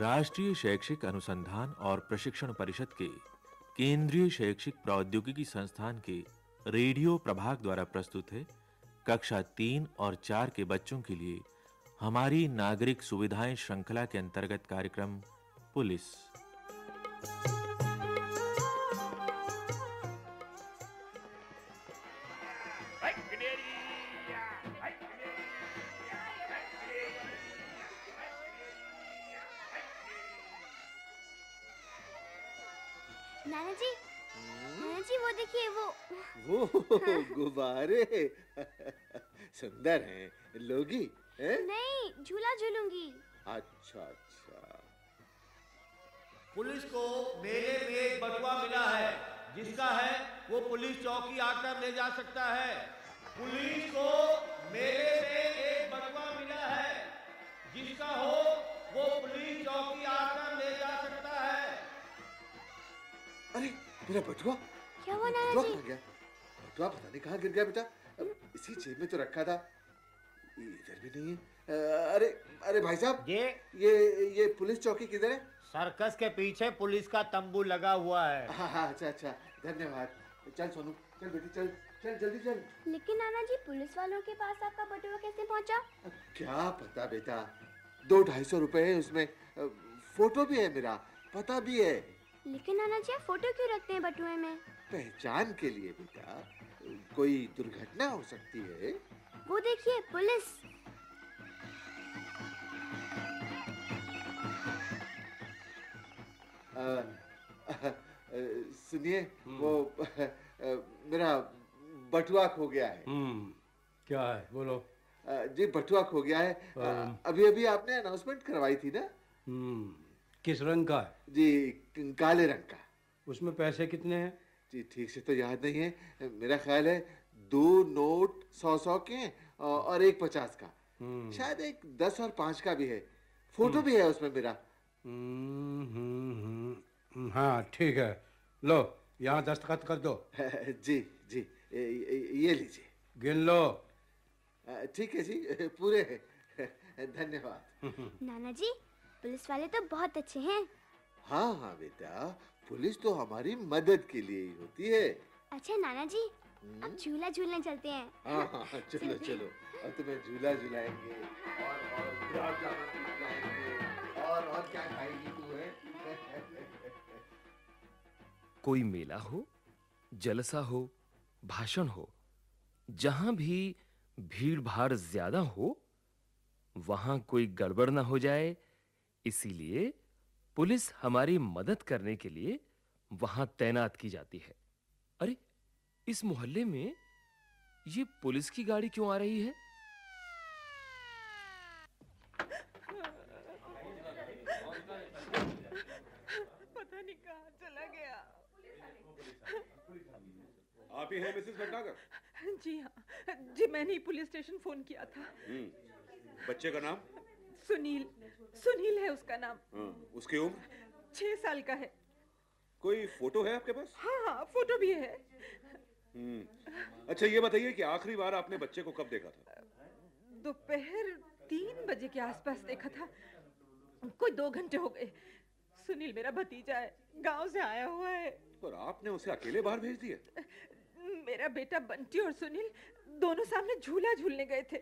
राष्ट्रीय शैक्षिक अनुसंधान और प्रशिक्षण परिषद के केंद्रीय शैक्षिक प्रौद्योगिकी संस्थान के रेडियो प्रभाग द्वारा प्रस्तुत है। कक्षा 3 और 4 के बच्चों के लिए हमारी नागरिक सुविधाएँ श्रृंखला के अंतर्गत कार्यक्रम, पुलिस। नाना जी नाना जी वो देखिए वो वो गुब्बारे। सुंदर हैं लोगी हैं? नहीं झूला झूलूँगी। अच्छा अच्छा। पुलिस को मेले में एक बटुआ मिला है जिसका है वो पुलिस चौकी आकर ले जा सकता है। पुलिस को मेले में एक बटुआ मिला है जिसका हो वो पुलिस चौकी आकर अरे मेरा बटुआ। क्या हुआ नाना जी? कहाँ गया? बटुआ पता नहीं कहाँ गिर गया बेटा। इसी जेब में तो रखा था। इधर भी नहीं है। अरे अरे भाई साहब ये ये ये पुलिस चौकी किधर है? सर्कस के पीछे पुलिस का तंबू लगा हुआ है। हाँ हाँ अच्छा अच्छा धन्यवाद। चल सोनू चल बेटी चल चल जल्दी चल। लेकिन नाना जी पुलिस वालों के पास आपका बटुआ कैसे पहुँचा? क्या पता बेटा दो ढाई सौ रुपए है उसमें। फ़ोटो भी है मेरा पता भी है। लेकिन नाना जी आप फ़ोटो क्यों रखते हैं बटुए में? पहचान के लिए बेटा कोई दुर्घटना हो सकती है। वो देखिए पुलिस। सुनिए वो अ, मेरा बटुआ खो गया है। हम्म क्या है? बोलो। अ, जी बटुआ खो गया है। अभी अभी आपने अनाउंसमेंट करवाई थी ना? हम्म। किस रंग का है? जी काले रंग का। उसमें पैसे कितने हैं? जी ठीक से तो याद नहीं है। मेरा ख्याल है दो नोट सौ सौ के और एक पचास का। हम्म। शायद एक दस और पाँच का भी है। फ़ोटो भी है उसमें मेरा। हम्म, हम्म, हम्म, हाँ ठीक है। लो यहाँ दस्तखत कर दो। जी जी ये लीजिए। गिन लो। ठीक है जी पूरे हैं। धन्यवाद। नाना जी पुलिस वाले तो बहुत अच्छे हैं। हाँ हाँ बेटा। पुलिस तो हमारी मदद के लिए ही होती है। अच्छा नाना जी अब झूला झूलने चलते हैं। हाँ हाँ हाँ, चलो चलो। अब तुम्हें झूला झुलाएँगे और और गुलाब जामुन खिलाएँगे। और और क्या खाएगी तू है? कोई मेला हो जलसा हो भाषण हो जहाँ भी भीड़ भाड़ ज़्यादा हो वहाँ कोई गड़बड़ ना हो जाए इसीलिए पुलिस हमारी मदद करने के लिए वहाँ तैनात की जाती है। अरे इस मोहल्ले में ये पुलिस की गाड़ी क्यों आ रही है? पता नहीं कहाँ चला गया। आप ही हैं मिसेस भटनागर जी हाँ। जी मैंने ही पुलिस स्टेशन फ़ोन किया था। हम्म। बच्चे का नाम? सुनील सुनील है उसका नाम। हाँ, उसकी उम्र? छह साल का है। कोई फ़ोटो है आपके पास? हाँ हाँ फ़ोटो भी है। हम्म अच्छा ये बताइए कि आखिरी बार आपने बच्चे को कब देखा था? दोपहर तीन बजे के आसपास देखा था। कोई दो घंटे हो गए। सुनील मेरा भतीजा है गाँव से आया हुआ है। पर आपने उसे अकेले बाहर भेज दिया? मेरा बेटा बंटी और सुनील दोनों सामने झूला झूलने गए थे।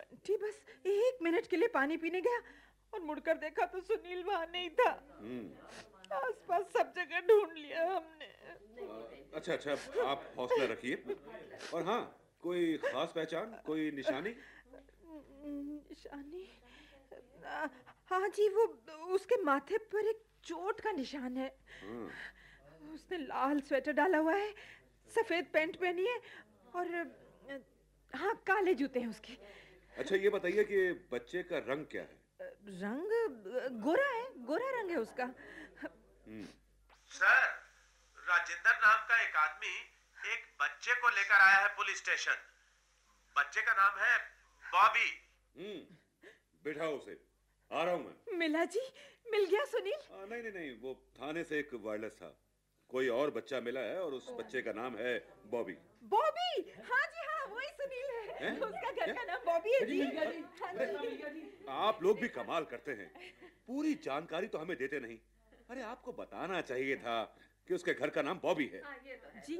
बंटी बस एक मिनट के लिए पानी पीने गया और मुड़कर देखा तो सुनील वहाँ नहीं था। हम्म। आसपास सब जगह ढूंढ लिया हमने। अच्छा अच्छा आप हौसला रखिए। और हाँ कोई खास पहचान कोई निशानी? निशानी? हाँ जी वो उसके माथे पर एक चोट का निशान है। हाँ, उसने लाल स्वेटर डाला हुआ है सफ़ेद पैंट पहनी है और हाँ काले जूते हैं उसके। अच्छा ये बताइए कि बच्चे का रंग क्या है? रंग गोरा है गोरा रंग है उसका। हम्म। सर राजेंद्र नाम का एक आदमी एक बच्चे को लेकर आया है पुलिस स्टेशन। बच्चे का नाम है बॉबी। हम्म बिठाओ उसे। आ रहा हूँ मैं। मिला जी मिल गया सुनील। आ, नहीं नहीं नहीं वो थाने से एक वायरलेस था। कोई और बच्चा मिला है और उस बच्चे का नाम है बॉबी। बॉबी! हाँ जी हाँ वही सुनील। है? उसका घर का नाम बॉबी है जी। हाँ जी आप लोग भी कमाल करते हैं। पूरी जानकारी तो हमें देते नहीं। अरे आपको बताना चाहिए था कि उसके घर का नाम बॉबी है। जी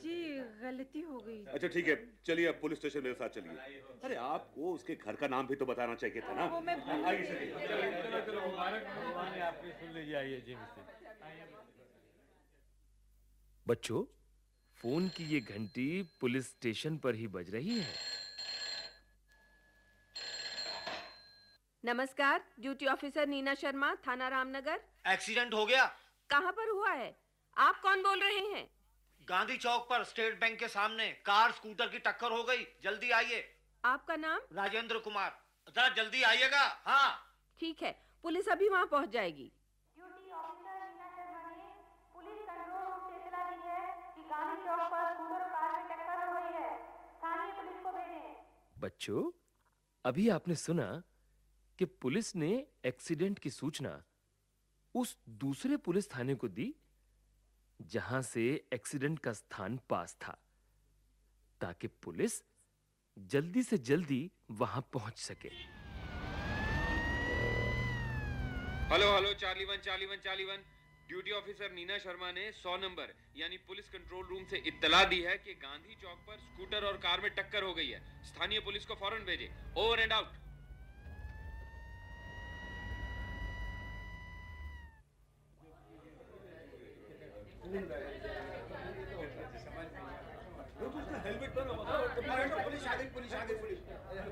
जी गलती हो गई। अच्छा ठीक है। चलिए अब पुलिस स्टेशन मेरे साथ चलिए। अरे आपको उसके घर का नाम भी तो बताना चाहिए था ना? वो मैं भूल आइए चलिए। बच्चों फ़ोन की ये घंटी पुलिस स्टेशन पर ही बज रही है। नमस्कार ड्यूटी ऑफिसर नीना शर्मा थाना रामनगर। एक्सीडेंट हो गया। कहाँ पर हुआ है? आप कौन बोल रहे हैं? गांधी चौक पर स्टेट बैंक के सामने कार स्कूटर की टक्कर हो गई। जल्दी आइए। आपका नाम? राजेंद्र कुमार। जरा जल्दी आइएगा। हाँ। ठीक है पुलिस अभी वहाँ पहुँच जाएगी। गांधी चौक पर स्कूटर कार में टक्कर हो गई है। स्थानीय पुलिस को भेजें। बच्चों अभी आपने सुना कि पुलिस ने एक्सीडेंट की सूचना उस दूसरे पुलिस थाने को दी जहाँ से एक्सीडेंट का स्थान पास था ताकि पुलिस जल्दी से जल्दी वहाँ पहुँच सके। Hello hello Charlie one Charlie one Charlie one. Duty officer Nina Sharma ने 100 नंबर यानी पुलिस कंट्रोल रूम से इत्तला दी है कि गांधी चौक पर स्कूटर और कार में टक्कर हो गई है। स्थानीय पुलिस को फ़ौरन भेजे। ओवर एंड आउट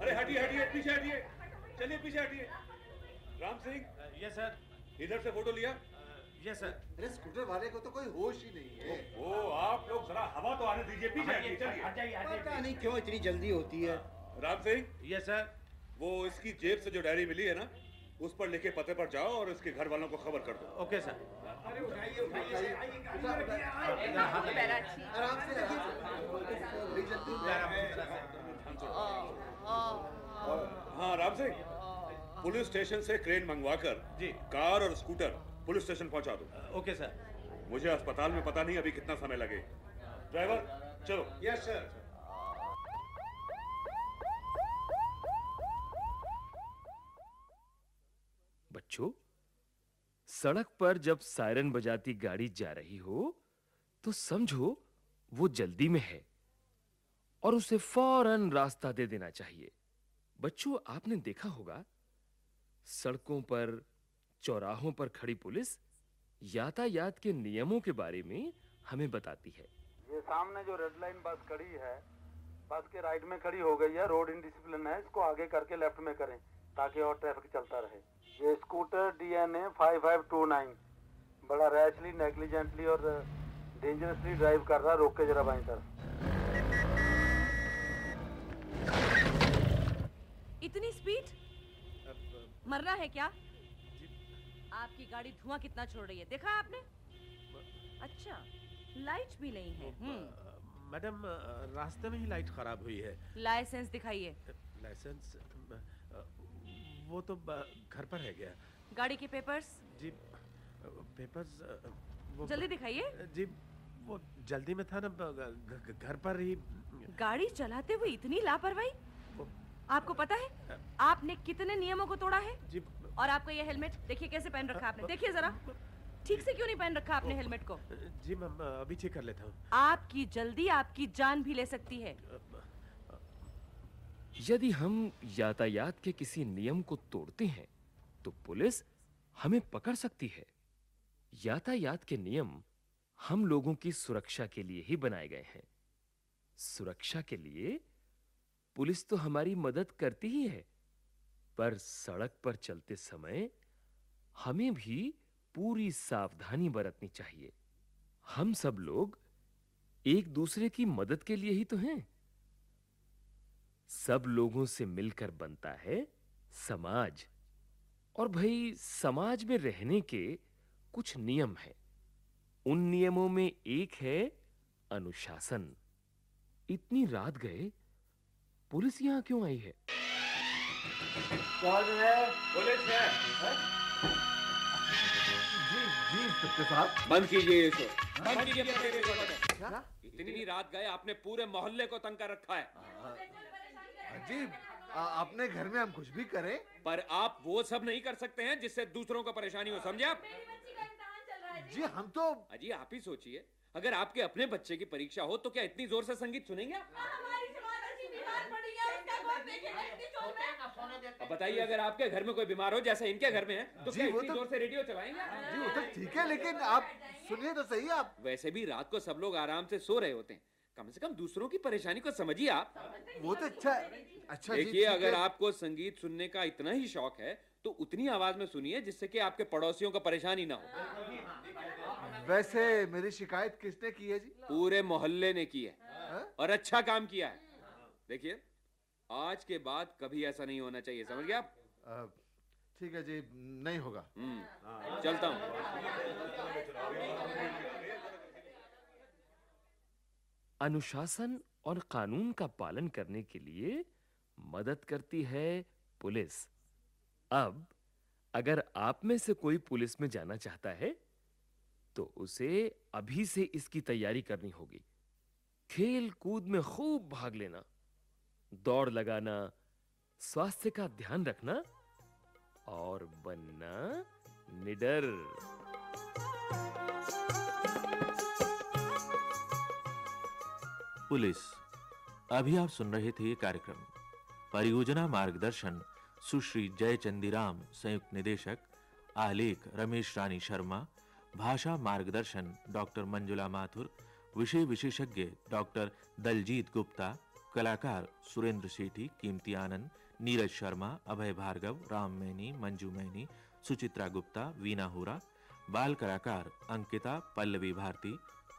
अरे हटिए हटिए पीछे हटिए। चलिए पीछे हटिए। Ram Singh yes sir. इधर से फ़ोटो लिया। यस सर अरे स्कूटर वाले को तो कोई होश ही नहीं है। ओ ओ आप लोग जरा हवा तो आने दीजिए पीछे हटिए चलिए। पता नहीं क्यों इतनी जल्दी होती है। राम सिंह? यस सर वो इसकी जेब से जो डायरी मिली है ना उस पर लिखे पते पर जाओ और इसके घर वालों को खबर कर दो। ओके सर आराम से रखिए हाँ। राम सिंह। पुलिस स्टेशन से क्रेन मंगवाकर जी। कार और स्कूटर पुलिस स्टेशन पहुँचा दो। ओके सर मुझे अस्पताल में पता नहीं अभी कितना समय लगे। ड्राइवर चलो। यस सर बच्चों सड़क पर जब सायरन बजाती गाड़ी जा रही हो तो समझो वो जल्दी में है और उसे फ़ौरन रास्ता दे देना चाहिए। बच्चों आपने देखा होगा सड़कों पर चौराहों पर खड़ी पुलिस यातायात के नियमों के बारे में हमें बताती है। ये सामने जो रेड लाइन बस खड़ी है बस के राइट में खड़ी हो गई है रोड इनडिसिप्लिन है इसको आगे करके लेफ़्ट में करें ताकि और ट्रैफ़िक चलता रहे। ये स्कूटर डीएनए 5529 बड़ा रैशली नेग्लिजेंटली और डेंजरसली ड्राइव कर रहा है रोक के जरा बाई तरफ़। इतनी स्पीड मरना है क्या? आपकी गाड़ी धुआँ कितना छोड़ रही है? देखा आपने? अच्छा लाइट भी नहीं है। हम्म। मैडम रास्ते में ही लाइट खराब हुई है। लाइसेंस दिखाइए। लाइसेंस वो तो घर पर है गया गाड़ी के पेपर्स जी पेपर्स वो जल्दी दिखाइए। जी वो जल्दी में था ना घर पर ही। गाड़ी चलाते हुए इतनी लापरवाही? आपको पता है आपने कितने नियमों को तोड़ा है? जी और आपका ये हेलमेट देखिए कैसे पहन रखा आपने। देखिए जरा ठीक से क्यों नहीं पहन रखा आपने हेलमेट को? जी मैम अभी चेक कर लेता हूँ। आपकी जल्दी आपकी जान भी ले सकती है। यदि हम यातायात के किसी नियम को तोड़ते हैं तो पुलिस हमें पकड़ सकती है। यातायात के नियम हम लोगों की सुरक्षा के लिए ही बनाए गए हैं। सुरक्षा के लिए पुलिस तो हमारी मदद करती ही है। पर सड़क पर चलते समय हमें भी पूरी सावधानी बरतनी चाहिए। हम सब लोग एक दूसरे की मदद के लिए ही तो हैं। सब लोगों से मिलकर बनता है समाज। और भाई, समाज में रहने के कुछ नियम हैं। उन नियमों में एक है अनुशासन। इतनी रात गए, पुलिस यहाँ क्यों आई है? पुलिस है? जी जी इंस्पेक्टर साहब। बंद कीजिए इसको बंद कीजिए इतनी रात गए आपने पूरे मोहल्ले को तंग कर रखा है। अजीब आ- अपने घर में हम कुछ भी करें। पर आप वो सब नहीं कर सकते हैं जिससे दूसरों को परेशानी हो समझे आप? जी। हम तो अजी आप ही सोचिए। अगर आपके अपने बच्चे की परीक्षा हो तो क्या इतनी ज़ोर से संगीत सुनेंगे आप? अब बताइए अगर आपके घर में कोई बीमार हो जैसे इनके घर में है तो क्या इतनी तो- ज़ोर से रेडियो चलाएँगे जी वो तो ठीक है लेकिन आप सुनिए तो सही आप। वैसे भी रात को सब लोग आराम से सो रहे होते हैं। कम से कम दूसरों की परेशानी को समझिए आप। वो तो अच्छा अच्छा देखिए अगर आपको संगीत सुनने का इतना ही शौक है तो उतनी आवाज़ में सुनिए जिससे कि आपके पड़ोसियों को परेशानी ना हो। वैसे मेरी शिकायत किसने की है जी? पूरे मोहल्ले ने की है हाँ? और अच्छा काम किया है। देखिए आज के बाद कभी ऐसा नहीं होना चाहिए समझ गए आप? ठीक है जी नहीं होगा। हम्म, चलता हूँ। अनुशासन और कानून का पालन करने के लिए मदद करती है पुलिस। अब अगर आप में से कोई पुलिस में जाना चाहता है तो उसे अभी से इसकी तैयारी करनी होगी। खेल कूद में खूब भाग लेना। दौड़ लगाना, स्वास्थ्य का ध्यान रखना और बनना निडर। पुलिस, अभी आप सुन रहे थे ये कार्यक्रम। परियोजना मार्गदर्शन, सुश्री जय चंदीराम संयुक्त निदेशक, आलेख रमेश रानी शर्मा, भाषा मार्गदर्शन डॉक्टर मंजुला माथुर, विषय विशेषज्ञ डॉक्टर दलजीत गुप्ता कलाकार सुरेंद्र सेठी, कीमती आनंद, नीरज शर्मा, अभय भार्गव, राम मैनी, मंजू मैनी, सुचित्रा गुप्ता, वीना हुरा, बाल कलाकार अंकिता, पल्लवी भारती,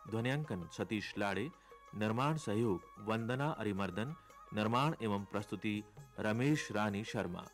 ध्वनियांकन सतीश लाड़े, निर्माण सहयोग वंदना अरिमर्दन, निर्माण एवं प्रस्तुति रमेश रानी शर्मा।